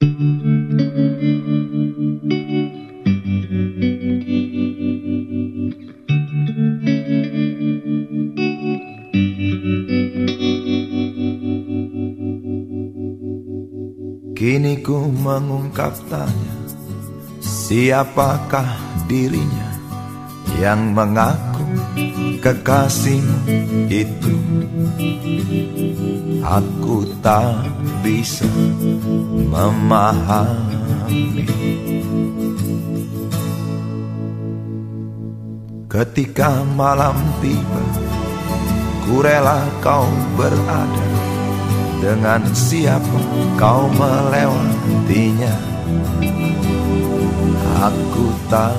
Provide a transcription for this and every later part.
Kini ku mengungkap tanya Siapakah dirinya Yang mengaku kekasihmu itu. Aku tak bisa memahami. Ketika malam tiba Ku rela kau berada. Dengan siapa kau melewatinya? Aku tak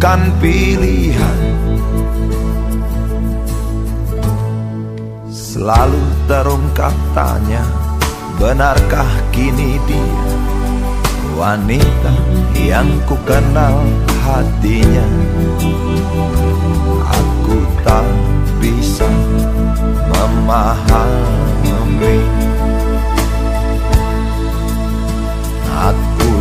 bukan pilihan. Selalu terungkap tanya Benarkah kini dia Wanita yang ku kenal hatinya? Aku tak bisa memahami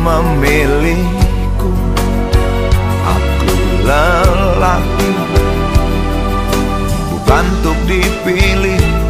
memilihku. Aku lelaki. Bukan untuk dipilih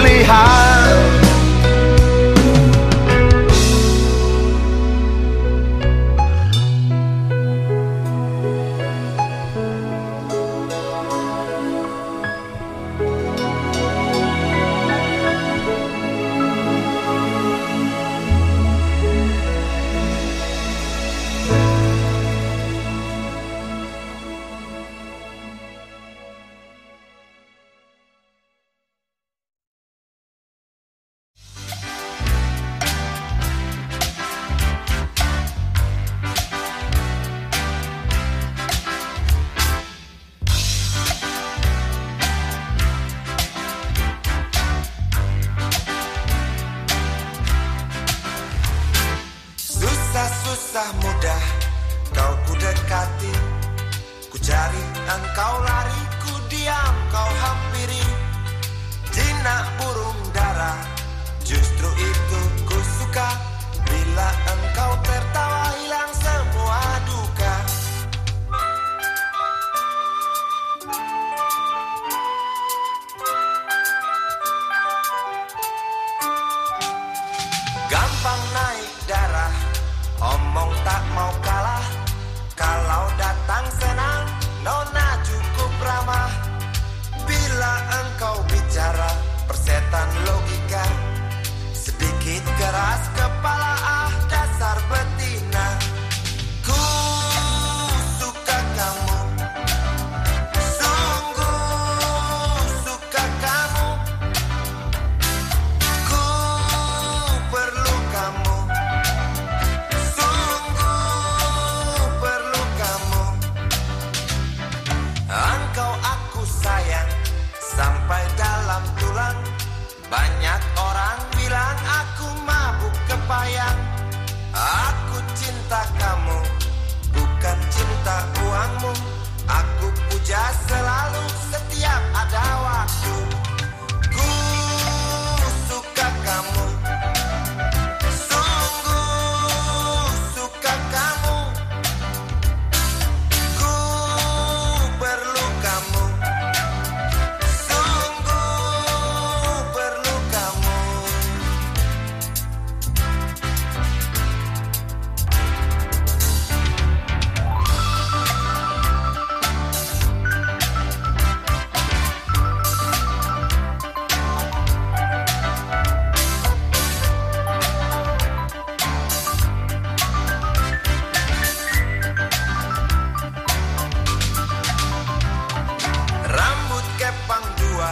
lubang dua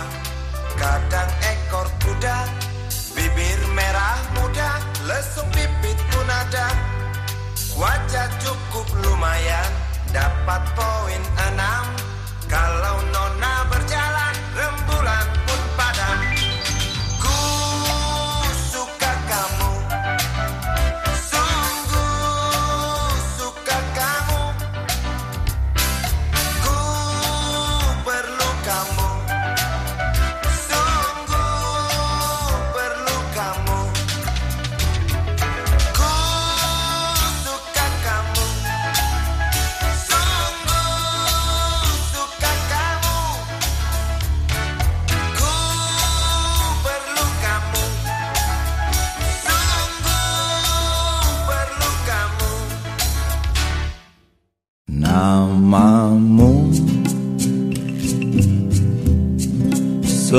Kadang ekor kuda Bibir merah muda Lesung pipit pun ada Wajah cukup lumayan Dapat poin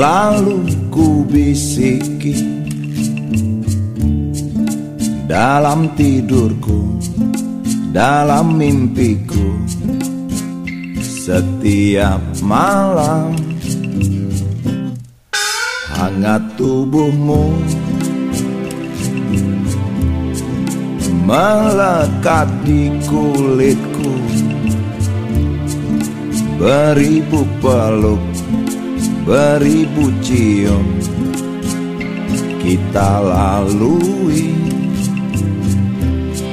selalu ku bisiki dalam tidurku, dalam mimpiku, setiap malam hangat tubuhmu melekat di kulitku. Beribu peluk beribu cium. Kita lalui.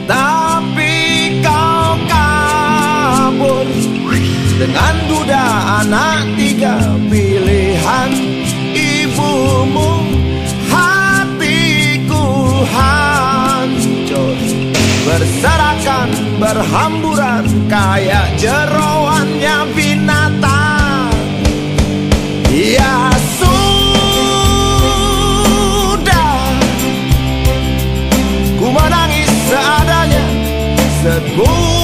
Tapi kau kabur dengan duda anak tiga pilihan. Ibumu Hatiku hancur. Berserakan berhamburan kayak jeroannya binatang Ya sudah Ku menangis seadanya Sekuat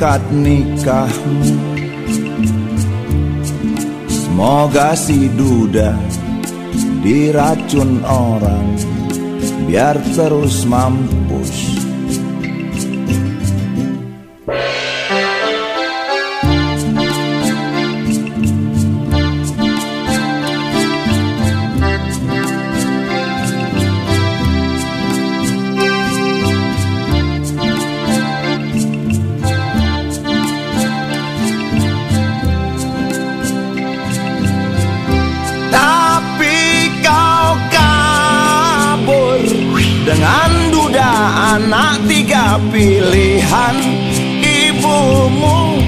akad nikahmu Semoga si duda diracun orang Biar terus mampus pilihan Ibumu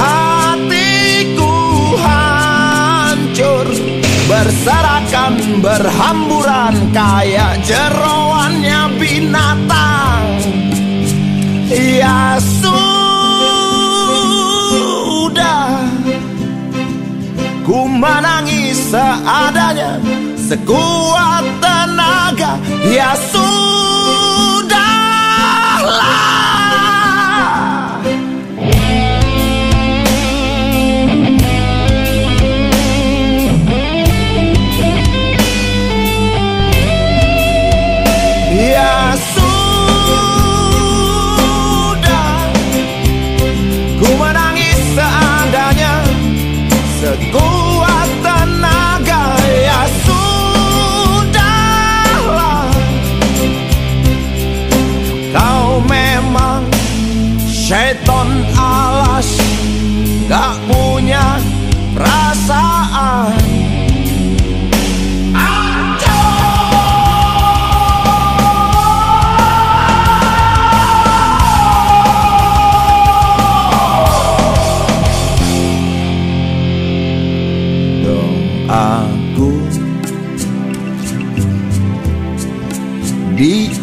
hatiku hancur. Berserakan berhamburan kayak jeroannya binatang. Ya sudah Ku menangis seadanya Sekuat tenaga. Ya sudahlah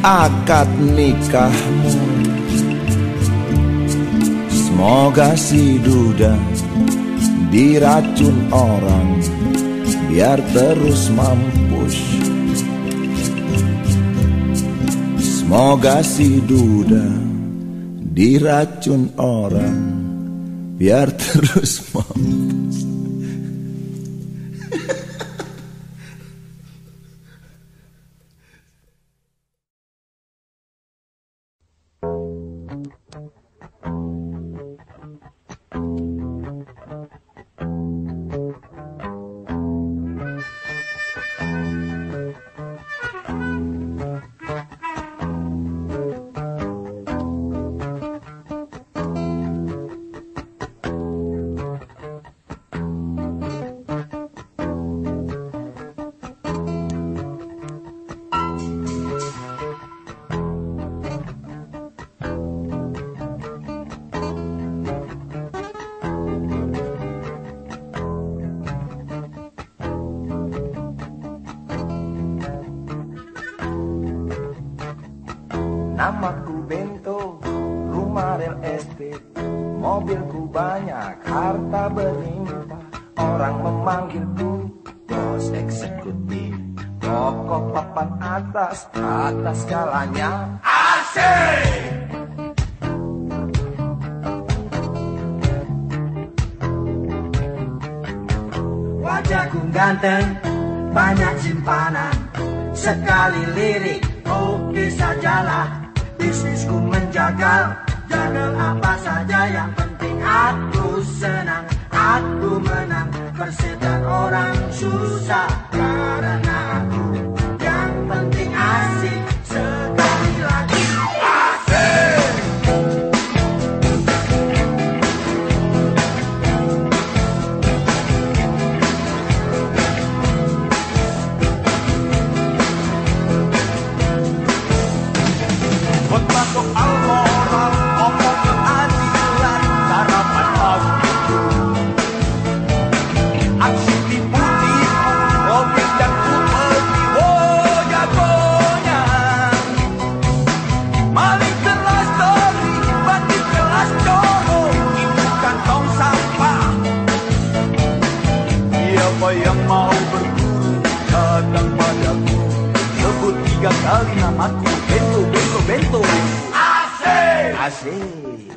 akad nikahmu. Semoga si duda diracun orang Biar terus mampus. Semoga si duda diracun orang Biar terus mampus. gagal. Gagal apa saja yang penting. Aku senang Aku menang. Persetan orang susah karena Sí.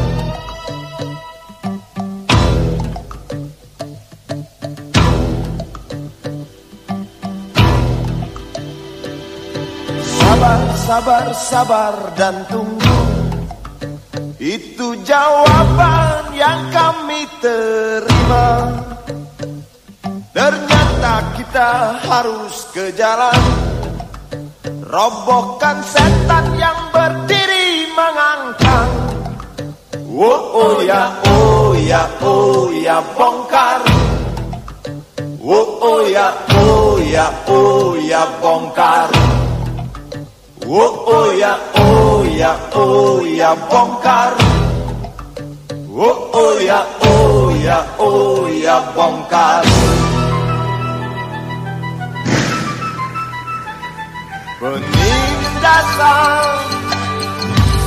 Sabar, sabar, dan tunggu. Itu jawaban yang kami terima. Ternyata kita harus ke jalan. Robohkan setan yang berdiri mengangkang. Oh, oh ya, oh ya, oh ya bongkar. Oh, oh ya, oh ya, oh ya bongkar Oh, oh ya, oh ya, oh ya bongkar. Oh, oh ya, oh ya, oh ya bongkar. Penindasan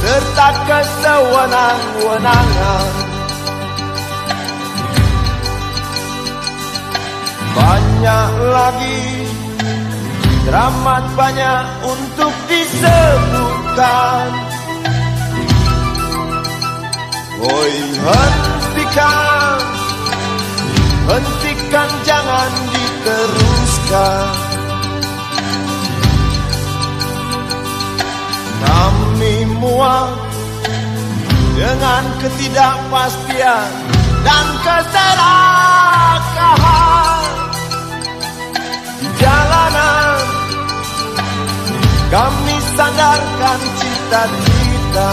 serta kesewenang-wenangan. Banyak lagi Teramat banyak untuk disebutkan. Oi hentikan. Hentikan jangan diteruskan. Kami muak Dengan ketidakpastian Dan keserakahan. Jalanan Kami sandarkan cita-cita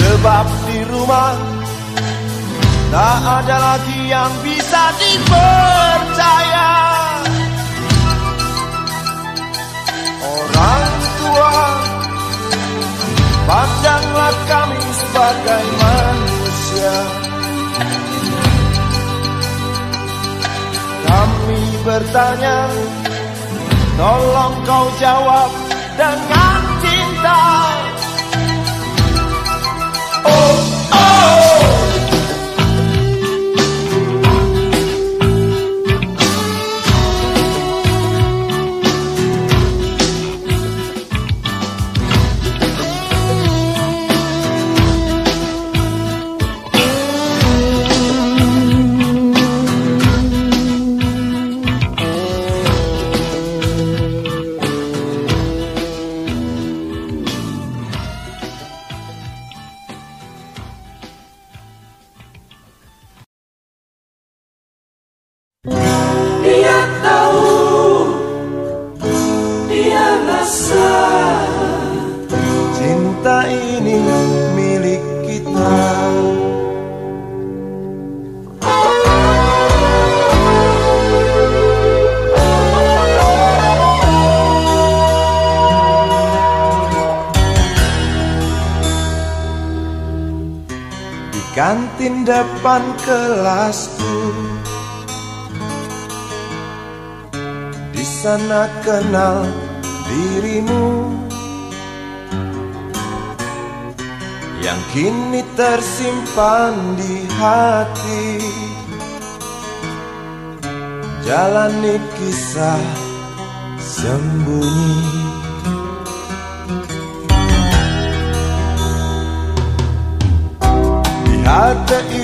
Sebab di rumah Tak ada lagi yang bisa dipercaya. Orang tua Pandanglah kami sebagai manusia bertanya Tolong kau jawab dengan cinta. Oh, sana kenal dirimu. Yang kini tersimpan di hati. Jalani kisah sembunyi. Di hati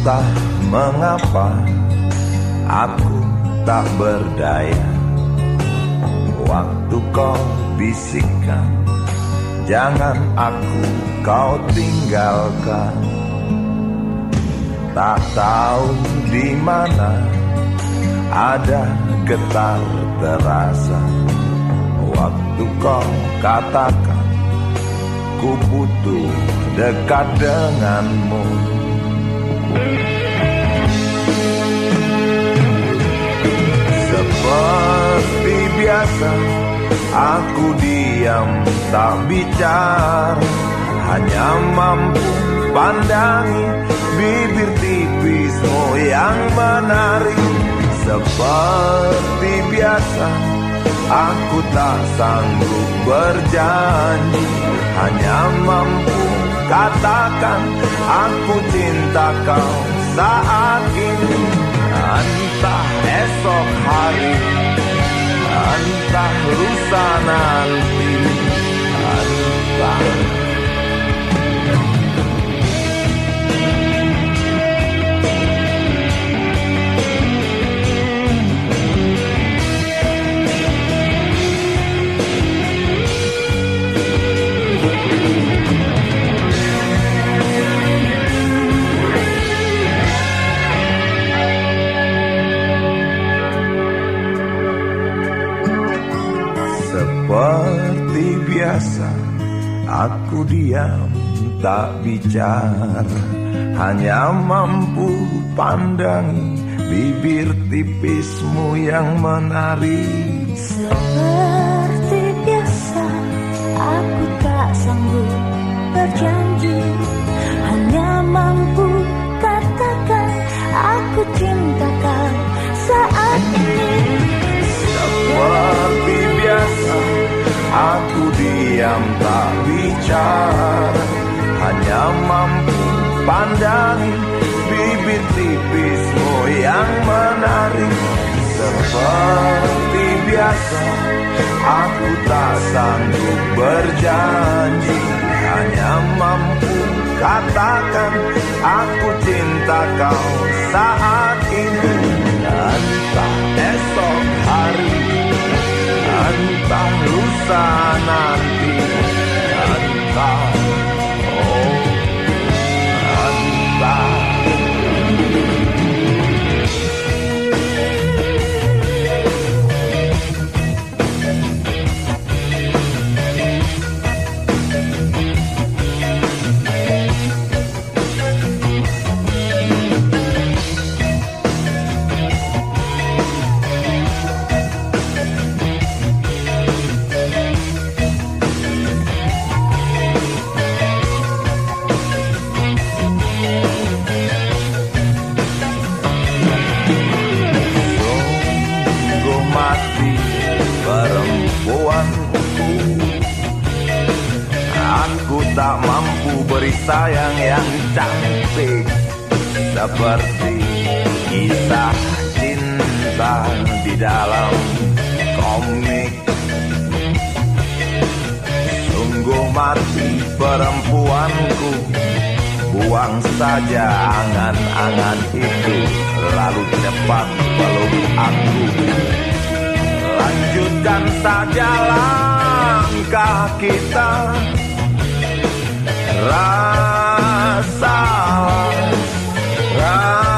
Entah mengapa aku tak berdaya. Waktu kau bisikkan Jangan aku kau tinggalkan. Tak tahu di mana ada getar terasa. Waktu kau katakan Ku butuh dekat denganmu. Seperti biasa Aku diam tak bicara. Hanya mampu pandangi Bibir tipismu yang menarik Seperti biasa Aku tak sanggup berjanji. Hanya mampu katakan Aku cinta kau saat ini Entah esok hari Entah lusa nanti Entah Seperti Aku diam tak bicara Hanya mampu pandangi Bibir tipismu yang menarik Seperti biasa Aku tak sanggup berjanji. Hanya mampu katakan Aku cinta kau saat ini. Seperti biasa Aku diam tak bicara Hanya mampu pandangi Bibir tipismu yang menarik Seperti biasa Aku tak sanggup berjanji. Hanya mampu katakan Aku cinta kau saat ini. Entah esok hari Entah lusa nanti Entah tak mampu beri sayang yang cantik. Seperti kisah cinta di dalam komik. Sungguh mati perempuanku. Buang saja angan-angan itu Lalu cepat peluk aku. Lanjutkan saja langkah kita rasa rasa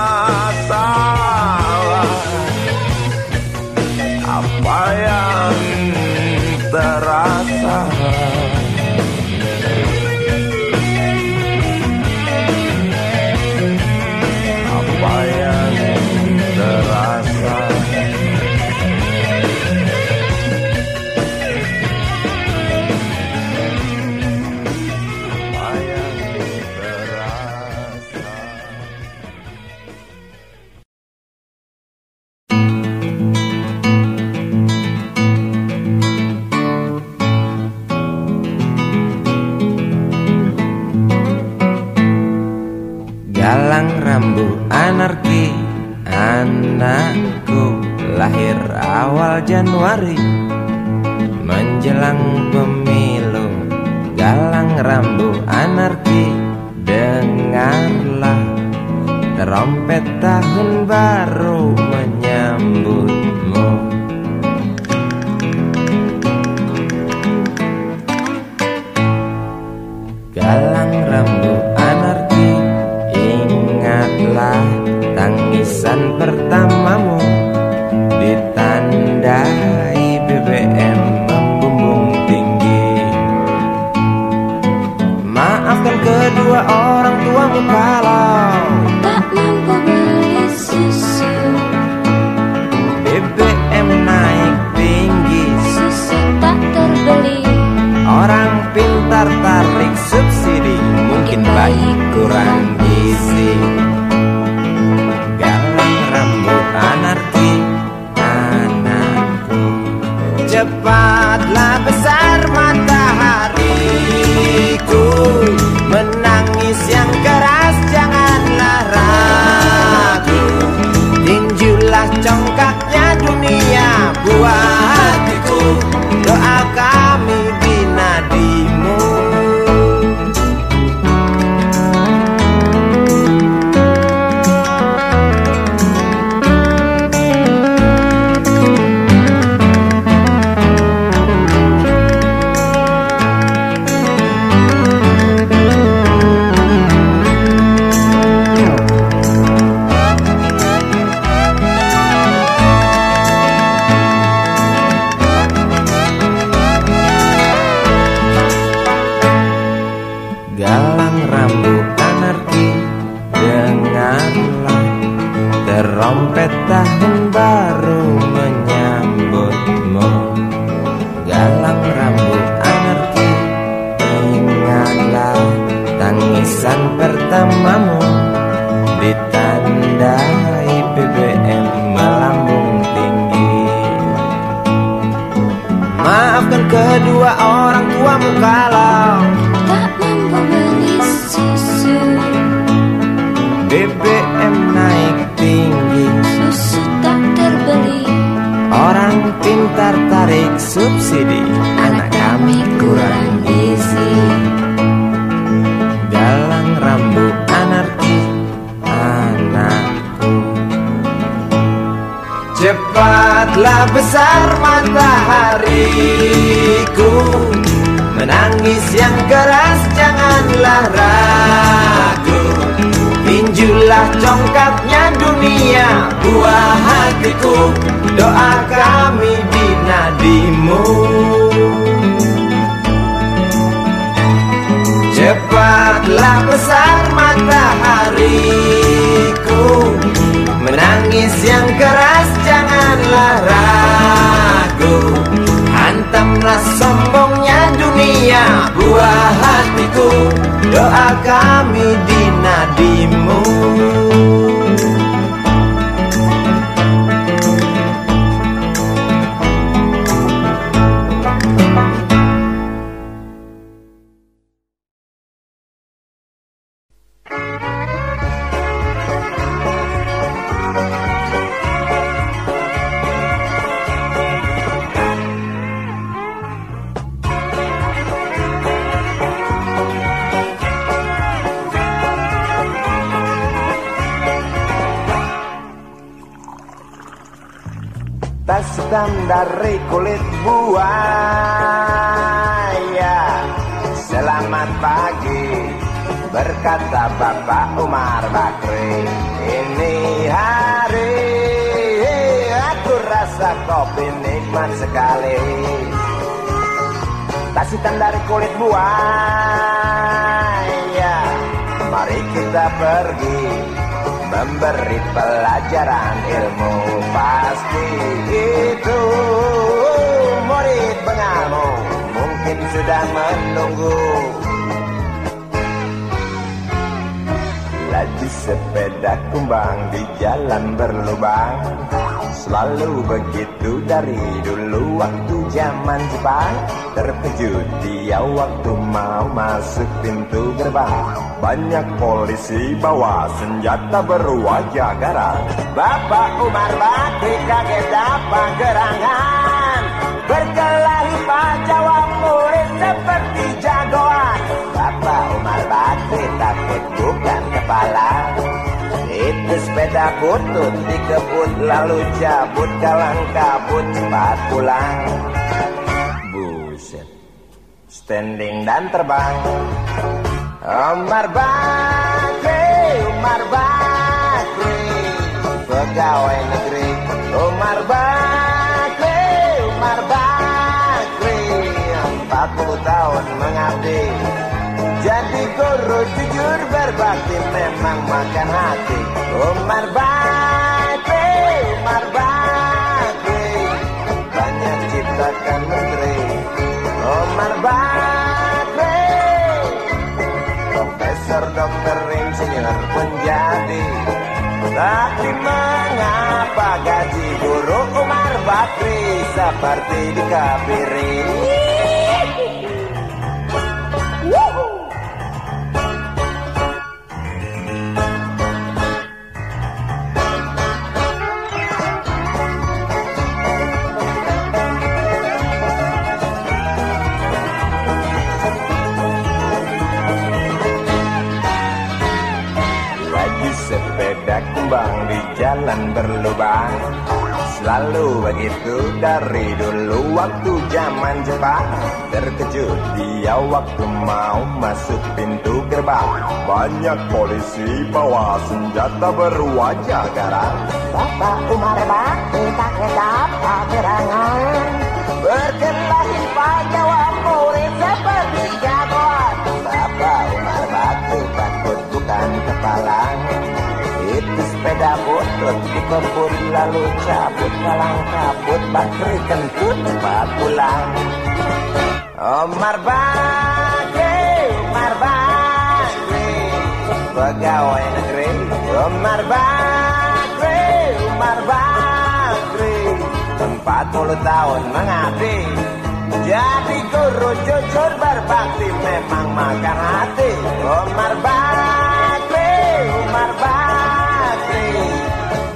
dia waktu mau masuk pintu gerbang. Banyak polisi bawa senjata berwajah garang. Bapak Umar Bakri kaget apa gerangan. Berkelahi Pak murid seperti jagoan. Bapak Umar Bakri takut bukan kepala. Itu sepeda putut dikebut lalu cabut kalang kabut cepat pulang standing dan terbang. Omar Bakri, Omar Bakri Pegawai negeri. Omar Bakri, Omar Bakri 40 tahun mengabdi. Jadi guru jujur berbakti memang makan hati. Omar Bakri, Omar Bakri Banyak ciptakan negeri. Profesor, dokter, insinyur menjadi Tapi mengapa gaji guru Umar Bakri Seperti dikabiri? Lagi kembang di jalan berlubang Selalu begitu dari dulu waktu zaman Jepang. Terkejut dia waktu mau masuk pintu gerbang. Banyak polisi bawa senjata berwajah garang. Bapak Umar Bakti tak dapat gerangan Berkelahi jawab murid seperti jagoan. Bapak Umar Bakti takut bukan kepalang sepeda butut dikebut lalu cabut malang kabut Bakri kentut cepat pulang. Omar Bakri, Omar Bakri Pegawai negeri. Omar Bakri, Omar Bakri Empat puluh tahun mengabdi. Jadi guru jujur berbakti Memang makan hati. Omar Bakri, Omar Bakri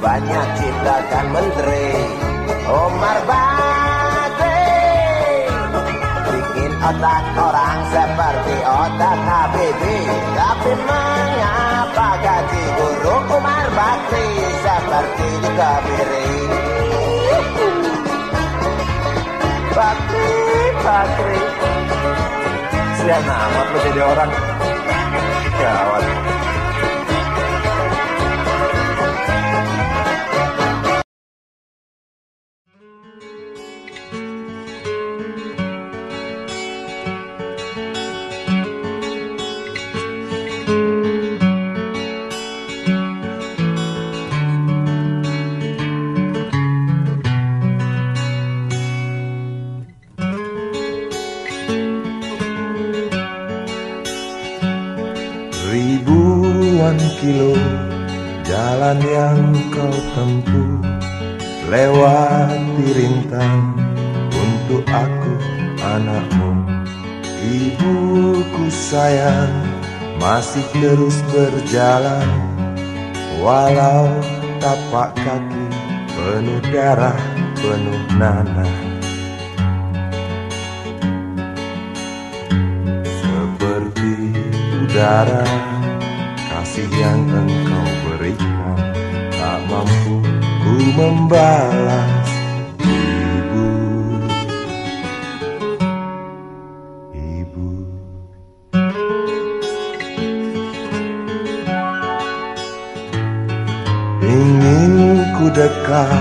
Banyak ciptakan menteri. Omar Bakri Bikin otak orang seperti otak Habibie. Tapi mengapa gaji guru Umar Bakri Seperti dikabiri Bakri, Bakri Sian amat lo jadi orang. Gawat Ibuku sayang masih terus berjalan. Walau tapak kaki penuh darah penuh nanah. Seperti udara kasih yang engkau berikan Tak mampu ku membalas ku dekat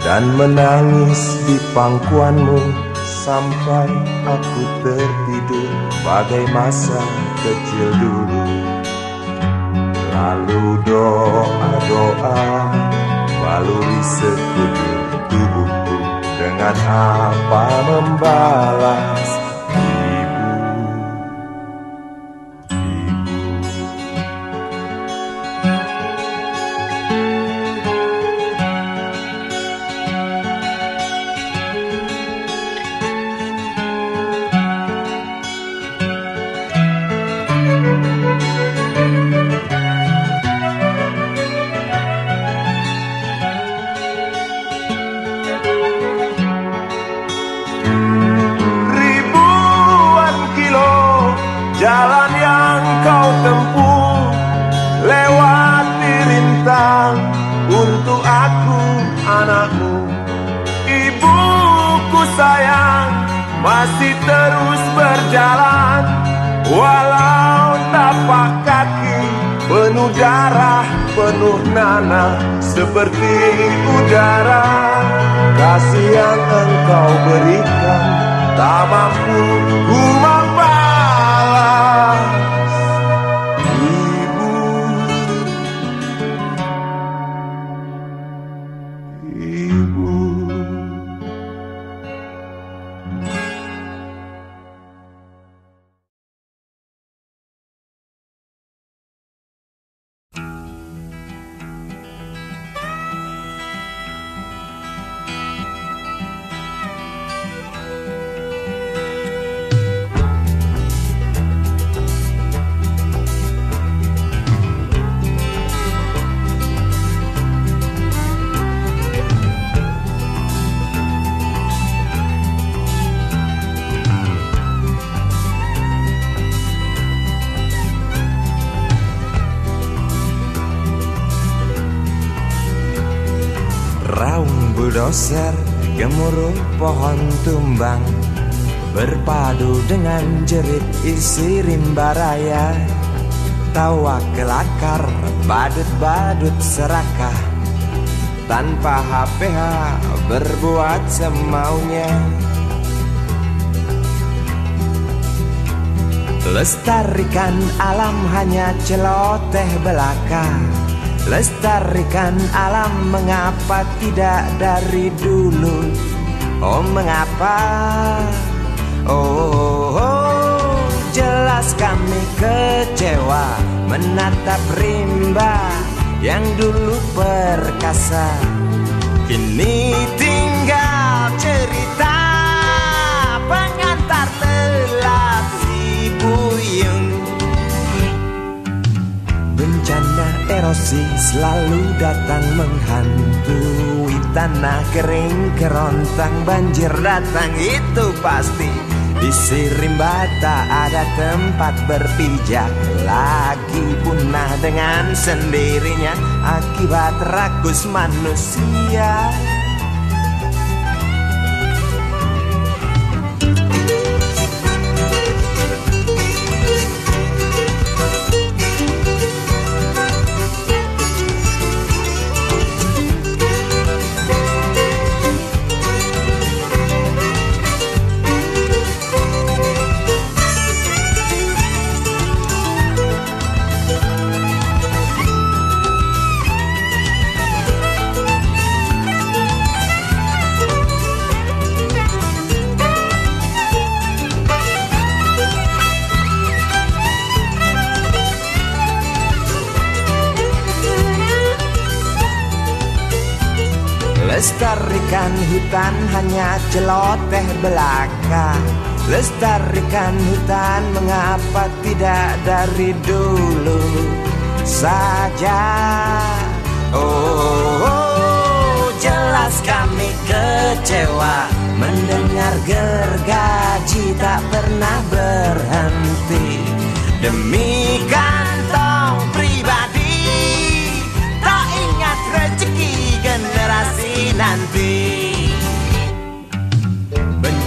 dan menangis di pangkuanmu Sampai aku tertidur bagai masa kecil dulu. Lalu doa-doa baluri sekujur tubuhku Dengan apa membalas isi rimba raya. Tawa kelakar badut-badut serakah. Tanpa HPH berbuat semaunya. Lestarikan alam hanya celoteh belaka. Lestarikan alam mengapa tidak dari dulu? Oh mengapa? Oh, oh jelas kami kecewa Menatap rimba yang dulu perkasa. Kini tinggal cerita pengantar lelah si Bencana erosi selalu datang menghantui Tanah kering kerontang banjir datang itu pasti Di Sirimba tak ada tempat berpijak. Lagi punah dengan sendirinya Akibat rakus manusia Hutan hanya celoteh belaka. Lestarikan hutan mengapa tidak dari dulu saja? Oh, oh jelas kami kecewa Mendengar gergaji tak pernah berhenti. Demi kantong pribadi Tak ingat rezeki generasi nanti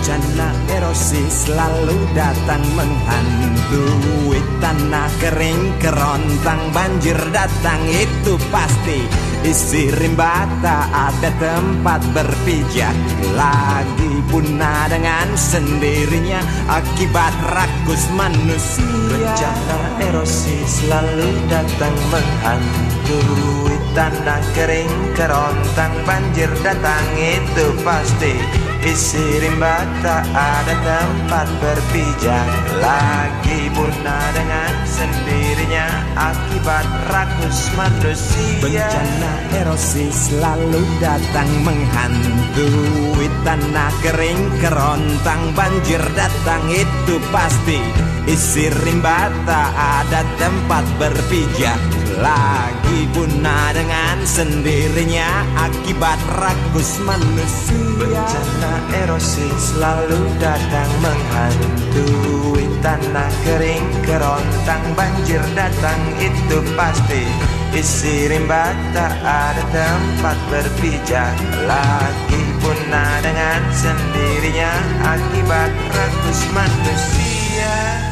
Bencana erosi selalu datang menghantui Tanah kering kerontang banjir datang itu pasti Isi rimba. Tak ada tempat berpijak Lagi punah dengan sendirinya Akibat rakus manusia. Bencana erosi selalu datang menghantui Tanah kering kerontang banjir datang itu pasti Isi rimba tak ada tempat berpijak Lagi punah dengan sendirinya Akibat rakus manusia. Bencana erosi selalu datang menghantui Tanah kering kerontang banjir datang itu pasti. Isi rimba tak ada tempat berpijak Lagi punah dengan sendirinya Akibat rakus manusia. Bencana erosi selalu datang menghantui Tanah kering kerontang banjir datang itu pasti. Isi rimba tak ada tempat berpijak. Lagi punah dengan sendirinya Akibat rakus manusia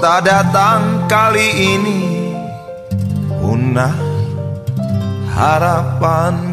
kau tak datang kali ini. Punah harapanku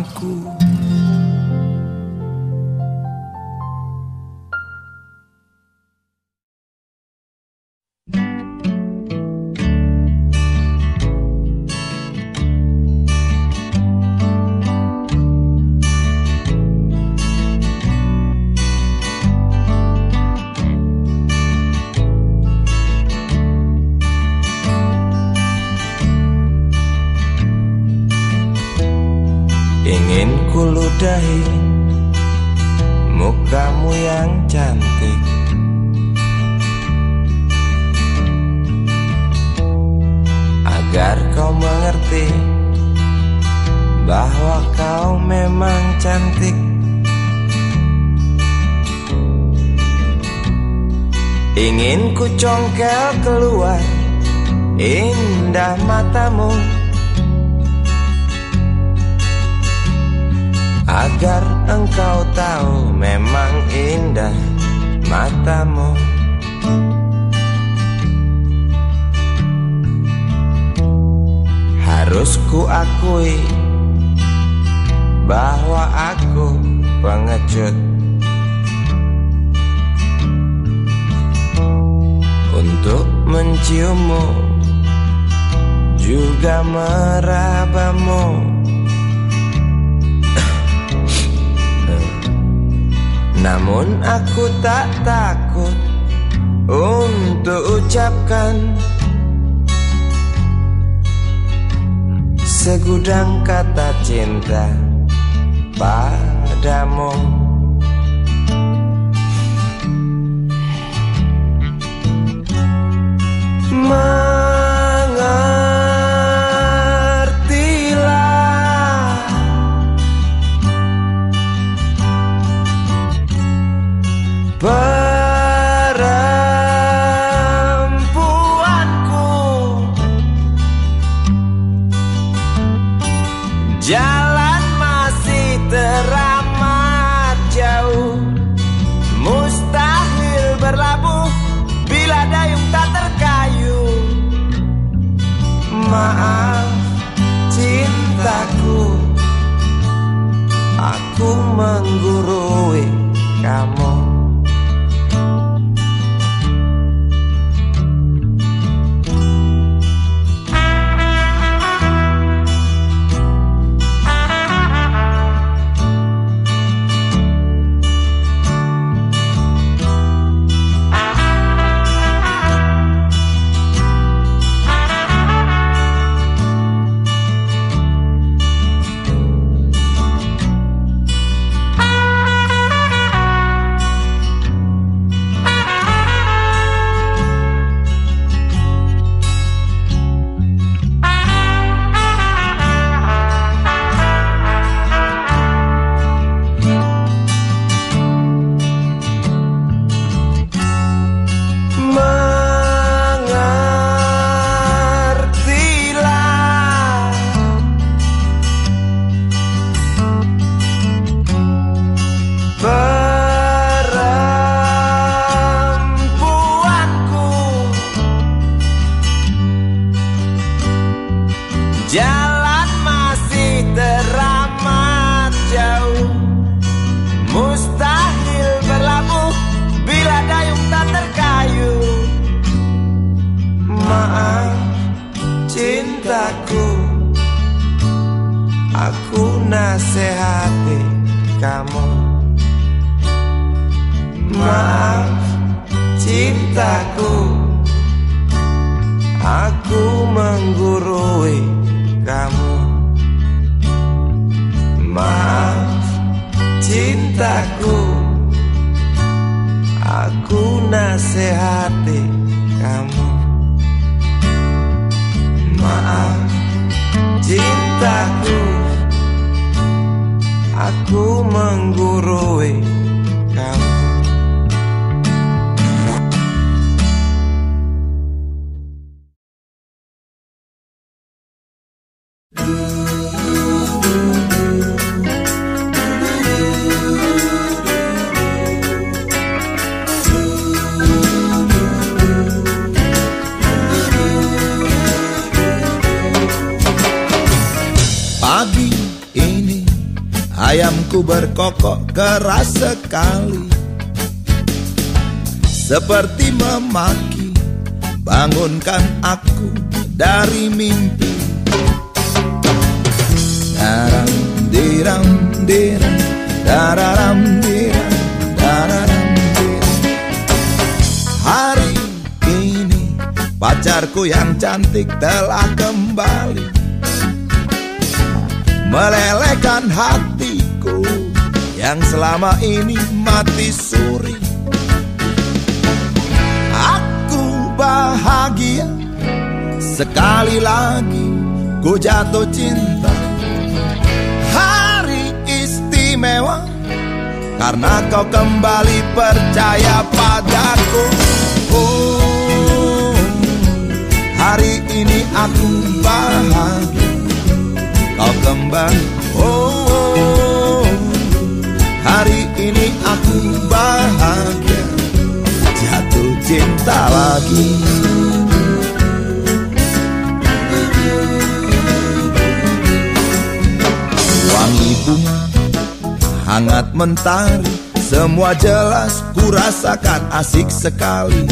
sekali.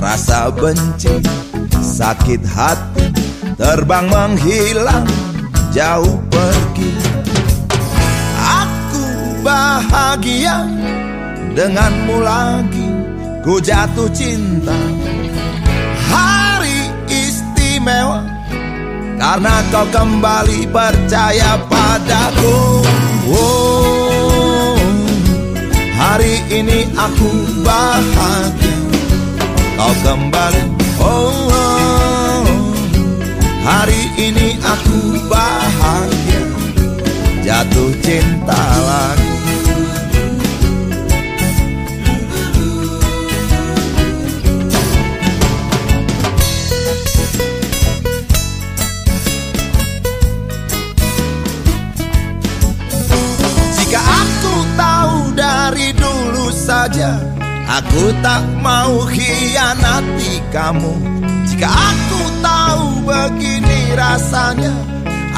Rasa benci, sakit hati Terbang menghilang, jauh pergi. Aku bahagia denganmu lagi Ku jatuh cinta. Hari istimewa Karena kau kembali percaya padaku. Oh. Hari ini aku bahagia. Kau kembali. Oh, oh. Hari ini aku bahagia. Jatuh cinta lagi. saja. Aku tak mau hianati kamu. Jika aku tahu begini rasanya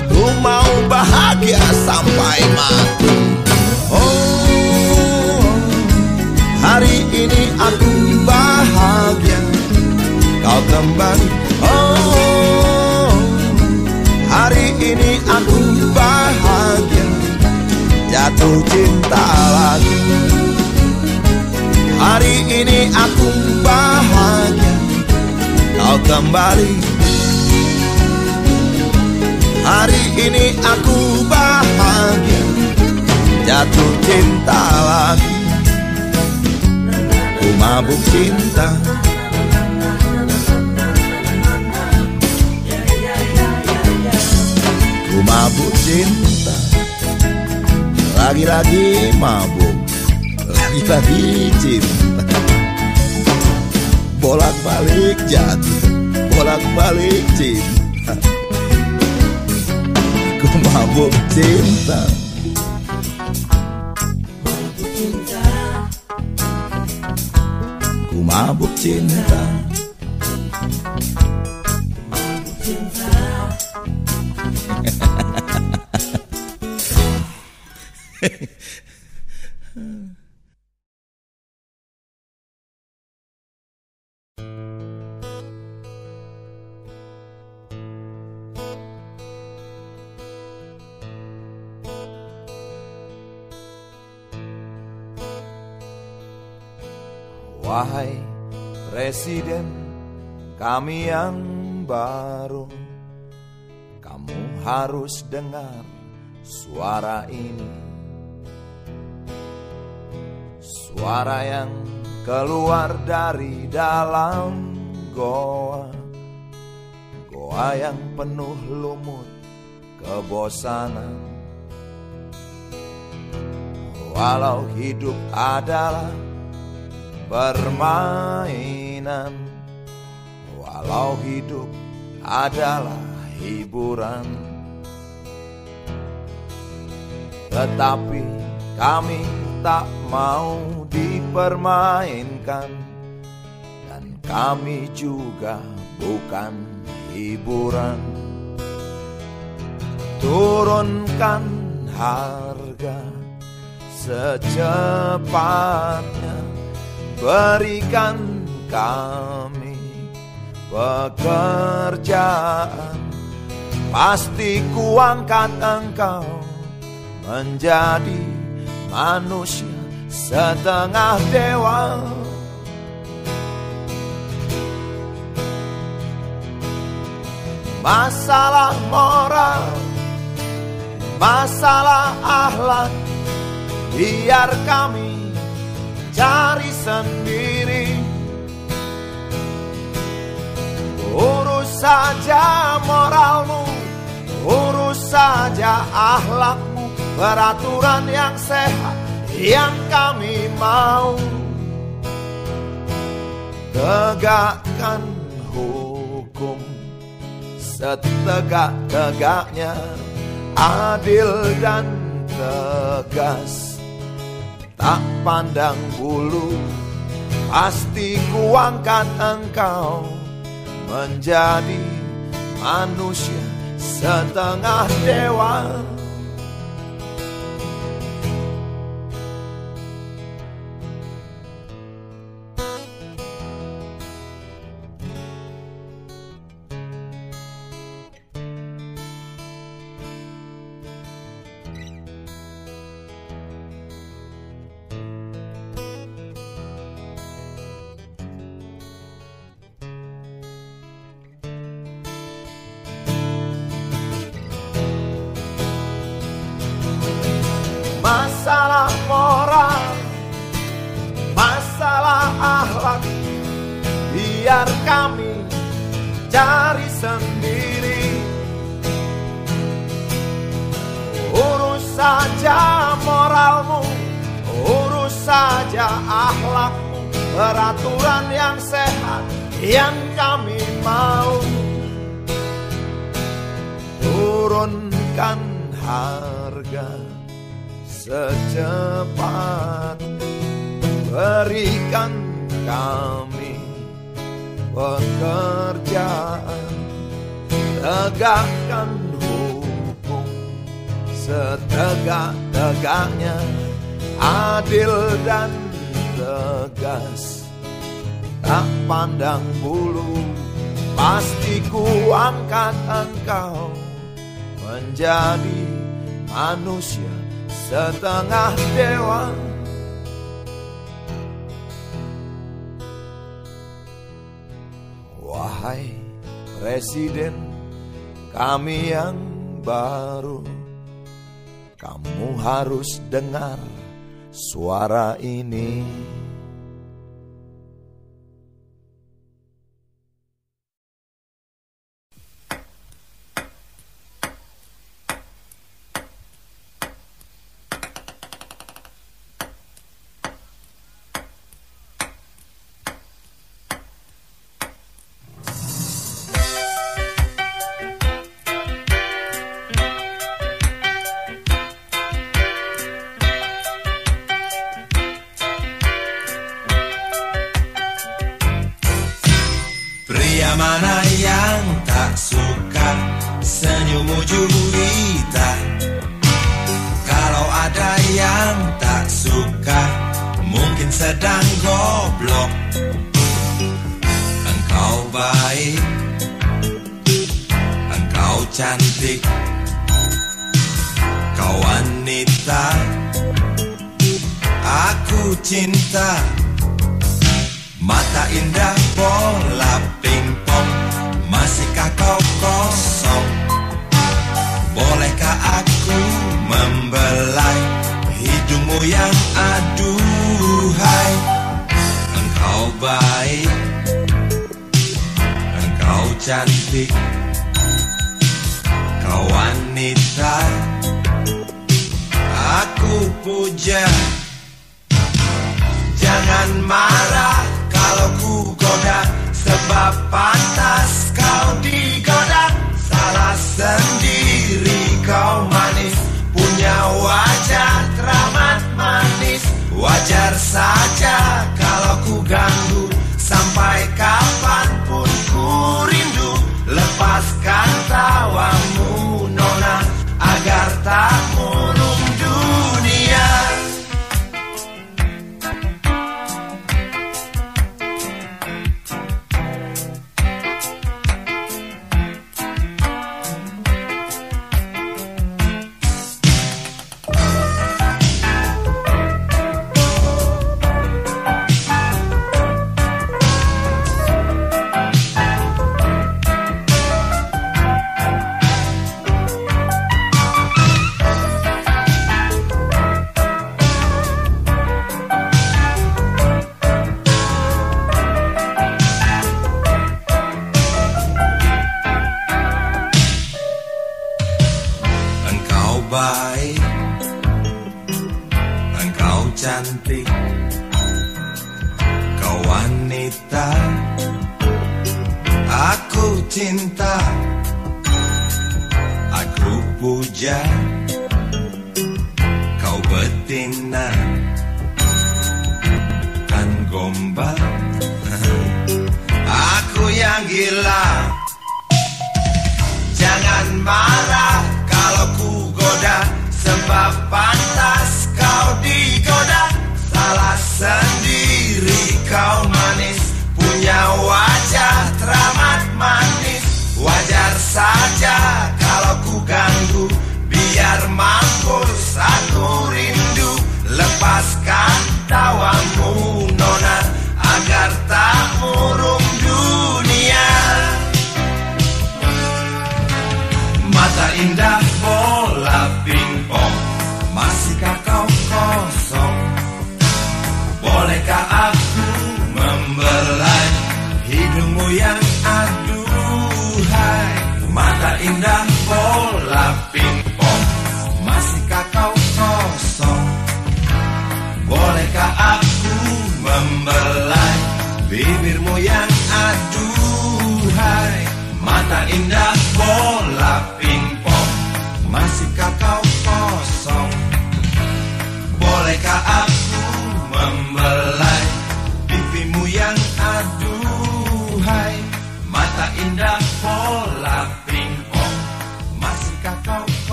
Aku mau bahagia sampai mati. Oh, hari ini aku bahagia. Kau teman Oh, hari ini aku bahagia. Jatuh cinta lagi. Hari ini aku bahagia. Kau kembali. Hari ini aku bahagia. Jatuh cinta lagi. Ku mabuk cinta. Ku mabuk cinta. Lagi-lagi mabuk Lagi-lagi cinta Bolak-balik jatuh Bolak-balik cinta Ku mabuk cinta Ku mabuk cinta Wahai Presiden kami yang baru. Kamu harus dengar suara ini. Suara yang keluar dari dalam goa. Goa yang penuh lumut kebosanan. Walau hidup adalah permainan Walau hidup adalah hiburan. Tetapi kami tak mau dipermainkan. Dan kami juga bukan hiburan. Turunkan harga secepatnya. Berikan kami. Pekerjaan Pasti kuangkat engkau menjadi manusia setengah dewa. Masalah moral, masalah akhlak Biar kami cari sendiri Urus saja moralmu Urus saja akhlakmu Peraturan yang sehat Yang kami mau. Tegakkan hukum Setegak-tegaknya Adil dan tegas. Tak pandang bulu Pasti kuangkat engkau Menjadi manusia setengah dewa menjadi manusia setengah dewa. Wahai presiden kami yang baru Kamu harus dengar suara ini.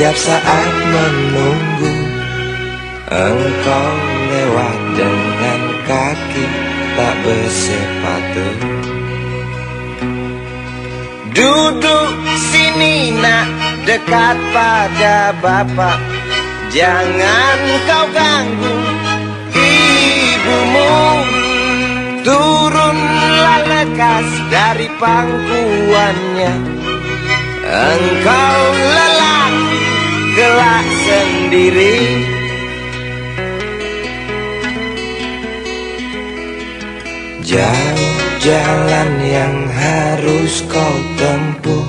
Setiap saat menunggu Engkau lewat dengan kaki tak bersepatu. Duduk sini nak dekat pada bapak. Jangan kau ganggu ibumu. Turunlah lekas dari pangkuannya. Engkau lelaki gelak sendiri. Jauh jalan yang harus kau tempuh.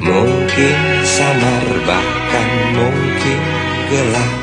Mungkin samar bahkan mungkin gelap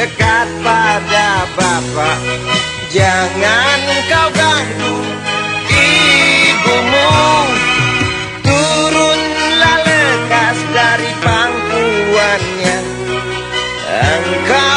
dekat pada bapak. Jangan kau ganggu ibumu. Turunlah lekas dari pangkuannya. Engkau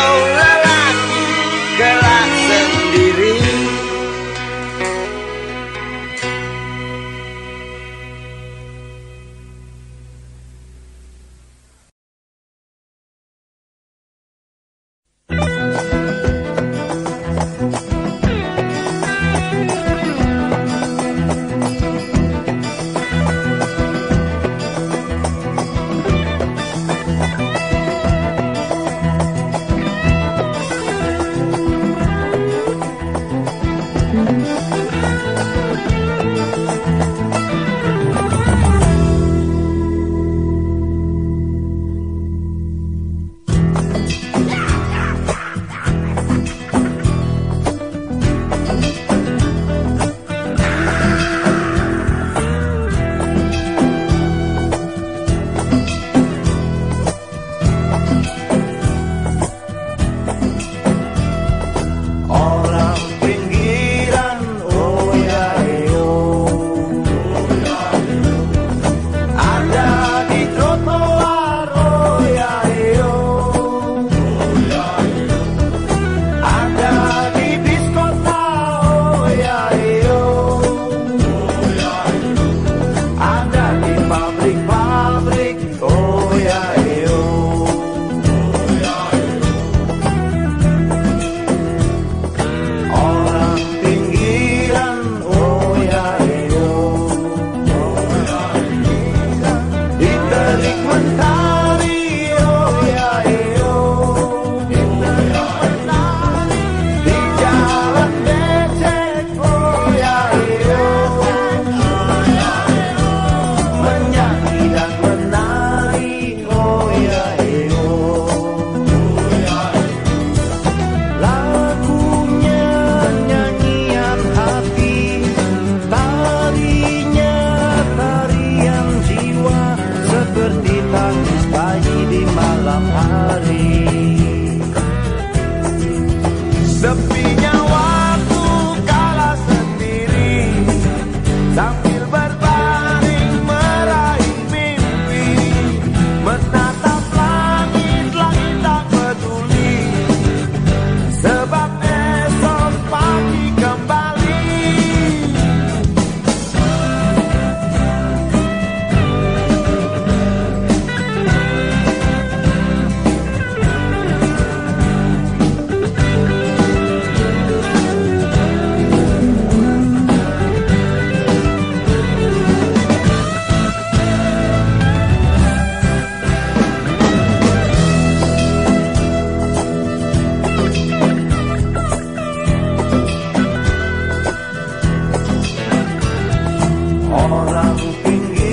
hoping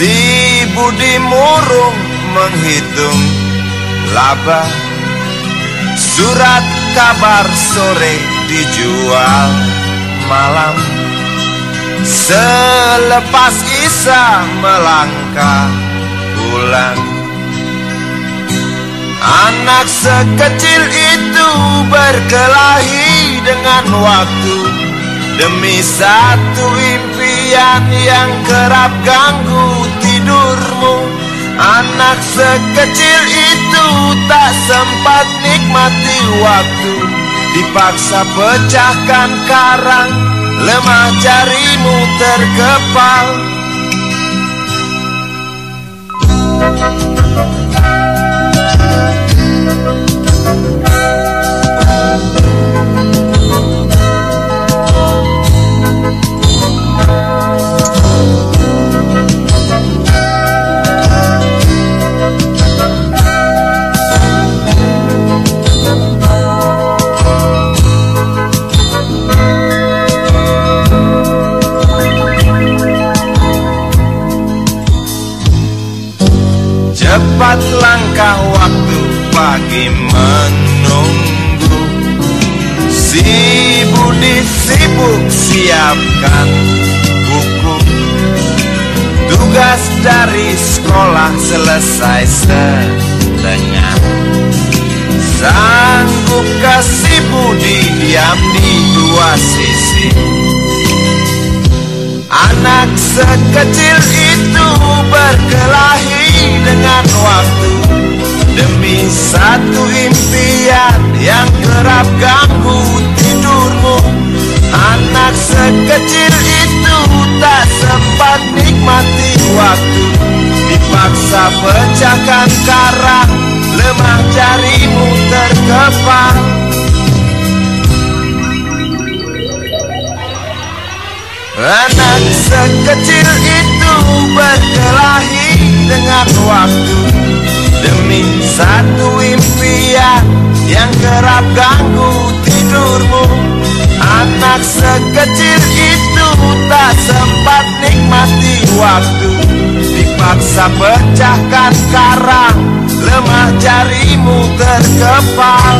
Si Budi murung menghitung laba Surat kabar sore dijual malam. Selepas Isa melangkah pulang Anak sekecil itu berkelahi dengan waktu Demi satu impian yang kerap ganggu tidurmu Anak sekecil itu tak sempat nikmati waktu. Dipaksa pecahkan karang Lemah jarimu terkepal Cepat langkah waktu pagi menunggu. Si Budi sibuk siapkan buku. Tugas dari sekolah selesai setengah Sanggup kasih Budi diam di dua sisi Anak sekecil itu berkelahi dengan waktu. Demi satu impian yang kerap ganggu tidurmu. Anak sekecil itu tak sempat nikmati waktu. Dipaksa pecahkan karang Lemah jarimu terkepal Anak sekecil itu berkelahi dengan waktu. Demi satu impian yang kerap ganggu tidurmu. Anak sekecil itu tak sempat nikmati waktu. Dipaksa pecahkan karang Lemah jarimu terkepal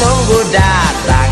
não vou dar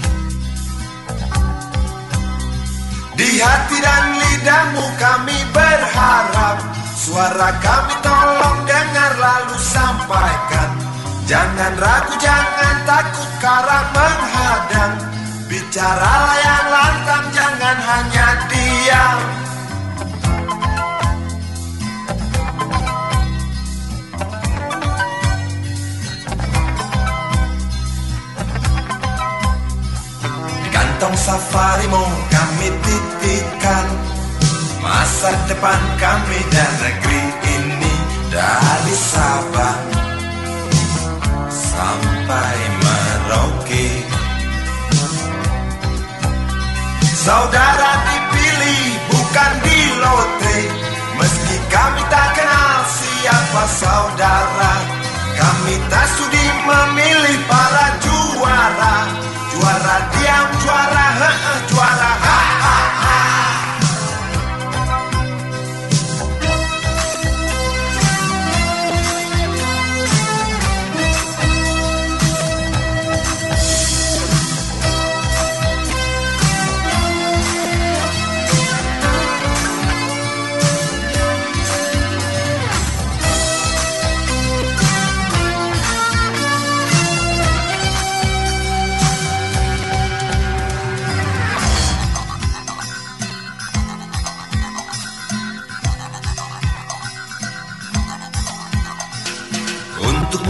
Di hati dan lidahmu kami berharap. Suara kami tolong dengar lalu sampaikan. Jangan ragu, jangan takut karena menghadang. Bicaralah yang lantang, jangan hanya diam. Kantong safarimu kami titipkan. Masa depan kami dan negeri ini Dari Sabang sampai Merauke. Saudara dipilih bukan di lotre. Meski kami tak kenal siapa saudara Kami tak sudi memilih para juara Juara diam, juara he -he, juara ha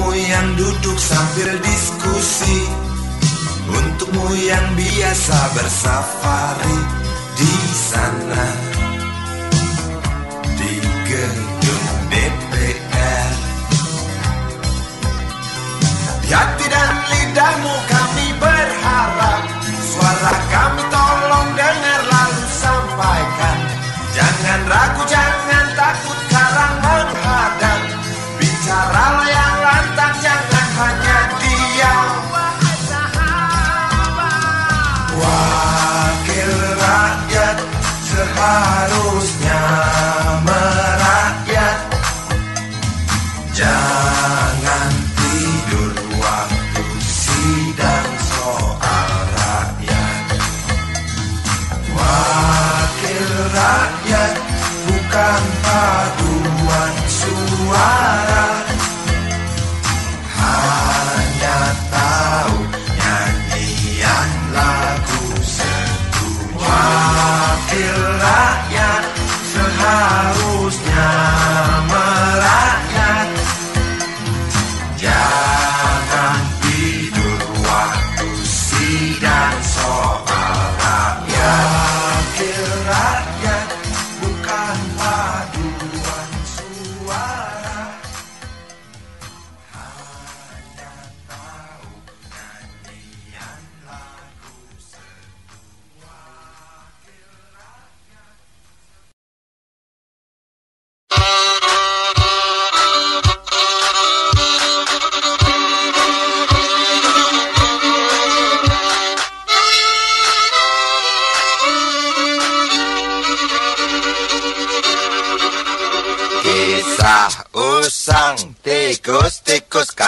Untukmu yang duduk sambil diskusi. Untukmu yang biasa bersafari di sana. Di gedung DPR Di hati dan lidahmu kami berharap. Suara kami tolong dengar lalu sampaikan. Jangan ragu, jangan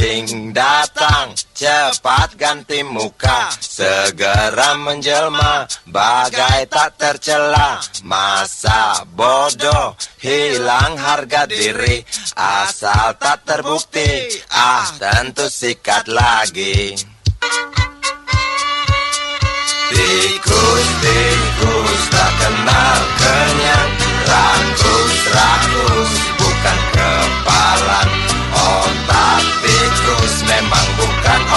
Kucing datang cepat ganti muka. Segera menjelma bagai tak tercela. Masa bodoh hilang harga diri. Asal tak terbukti ah tentu sikat lagi. Tikus-tikus tak kenal kenyang. Rakus-rakus. bukan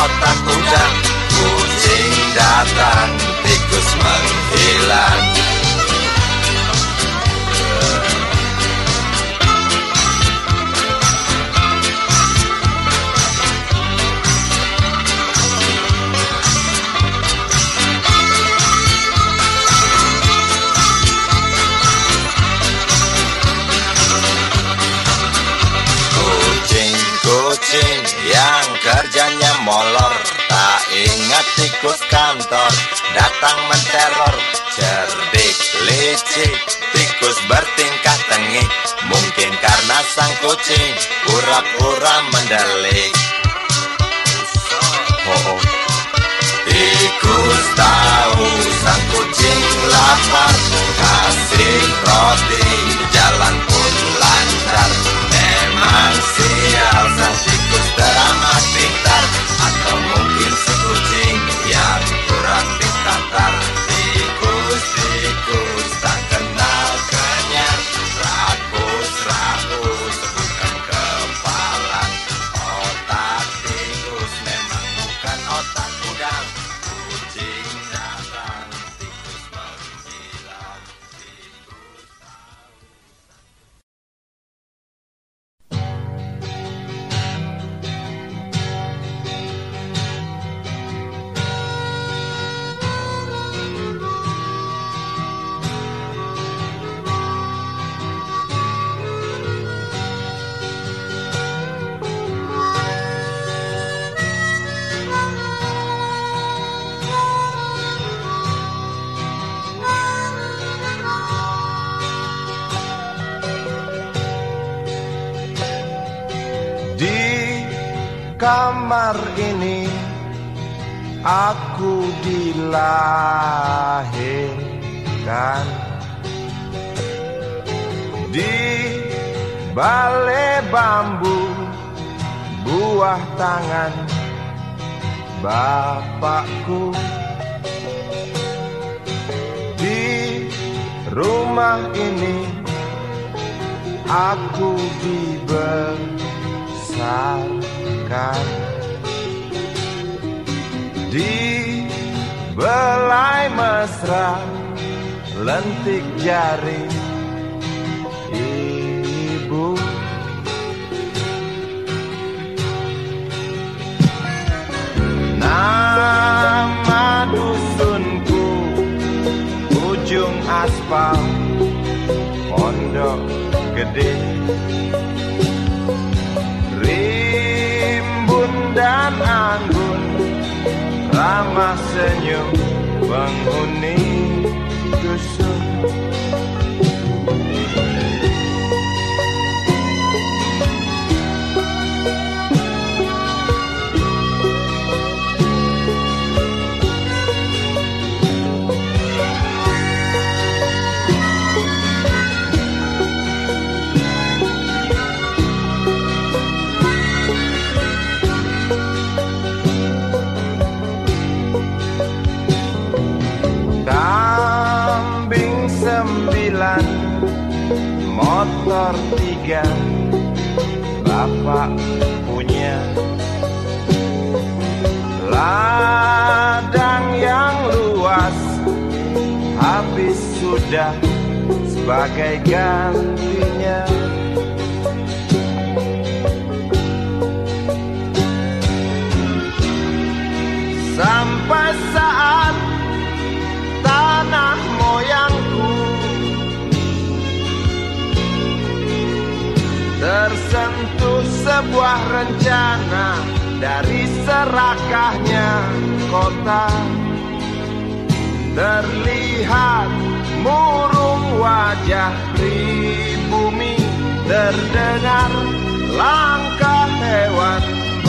otak udang Kucing datang, tikus menghilang. Yang kerjanya ingat tikus kantor. Datang menteror Cerdik, licik Tikus bertingkah tengik. Mungkin karena sang kucing Pura-pura mendelik. Oh, oh. Tikus tahu sang kucing lapar. Kasih roti jalan pun lancar. Memang sial sang tikus teramat kamar ini aku dilahirkan. Di balai bambu buah tangan bapakku. Di rumah ini aku dibesarkan di belai mesra lentik jari ibu. Nama dusunku ujung aspal pondok gede. Rimbun dan anggun ramah senyum penghuni Bapak punya. Ladang yang luas Habis sudah sebagai gantinya. Sampai saat tanah moyangku Tersentuh sebuah rencana Dari serakahnya kota. Terlihat murung wajah pribumi Terdengar langkah hewan.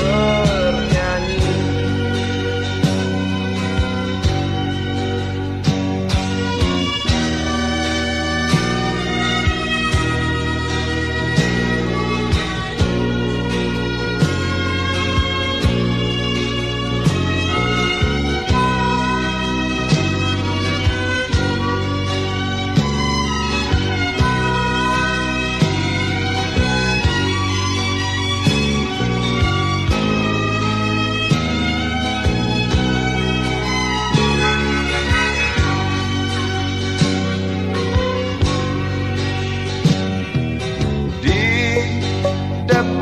bernyanyi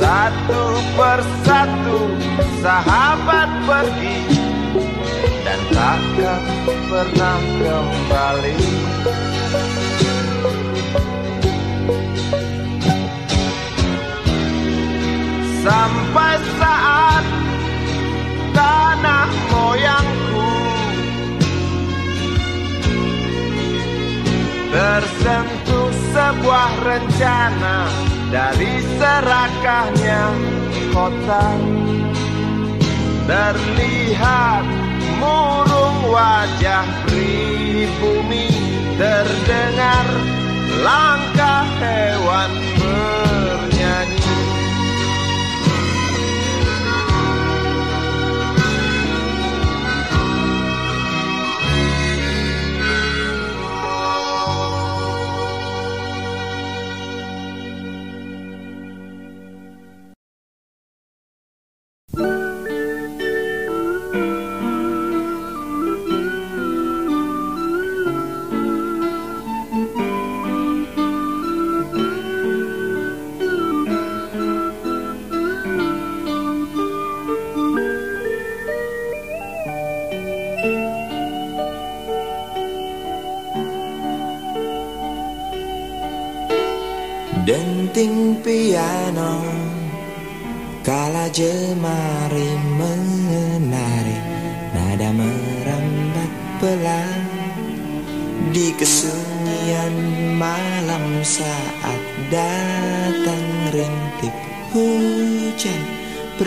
satu persatu sahabat pergi Dan takkan pernah kembali. Sampai saat tanah moyangku Tersentuh sebuah rencana dari serakahnya kota terlihat murung wajah pribumi terdengar langkah hewan bernyanyi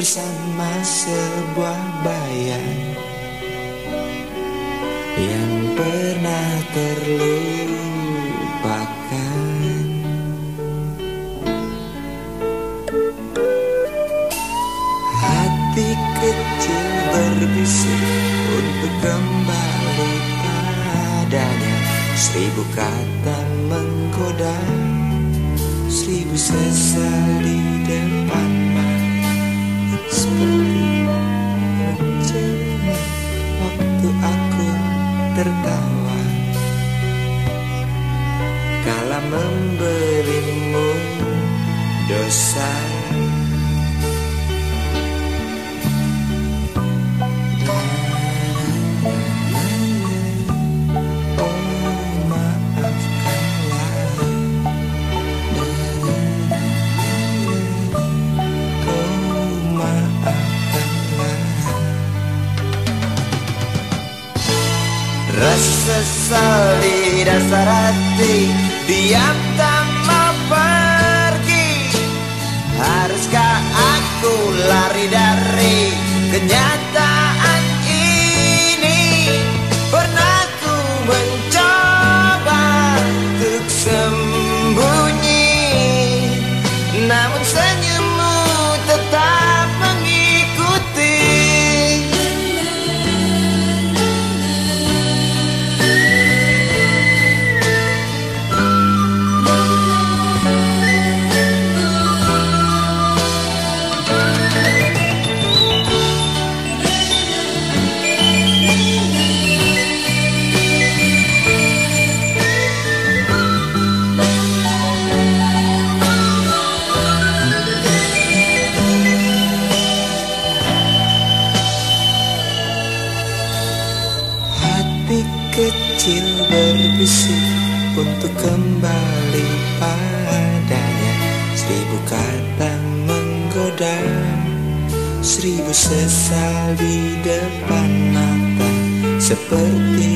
Bersama sebuah bayang Yang pernah terlupakan. Hati kecil berbisik untuk kembali padanya. Seribu kata Diam tak mau pergi. Haruskah aku lari dari kenyataan untuk kembali padanya Seribu kata menggoda. Seribu sesal di depan mata Seperti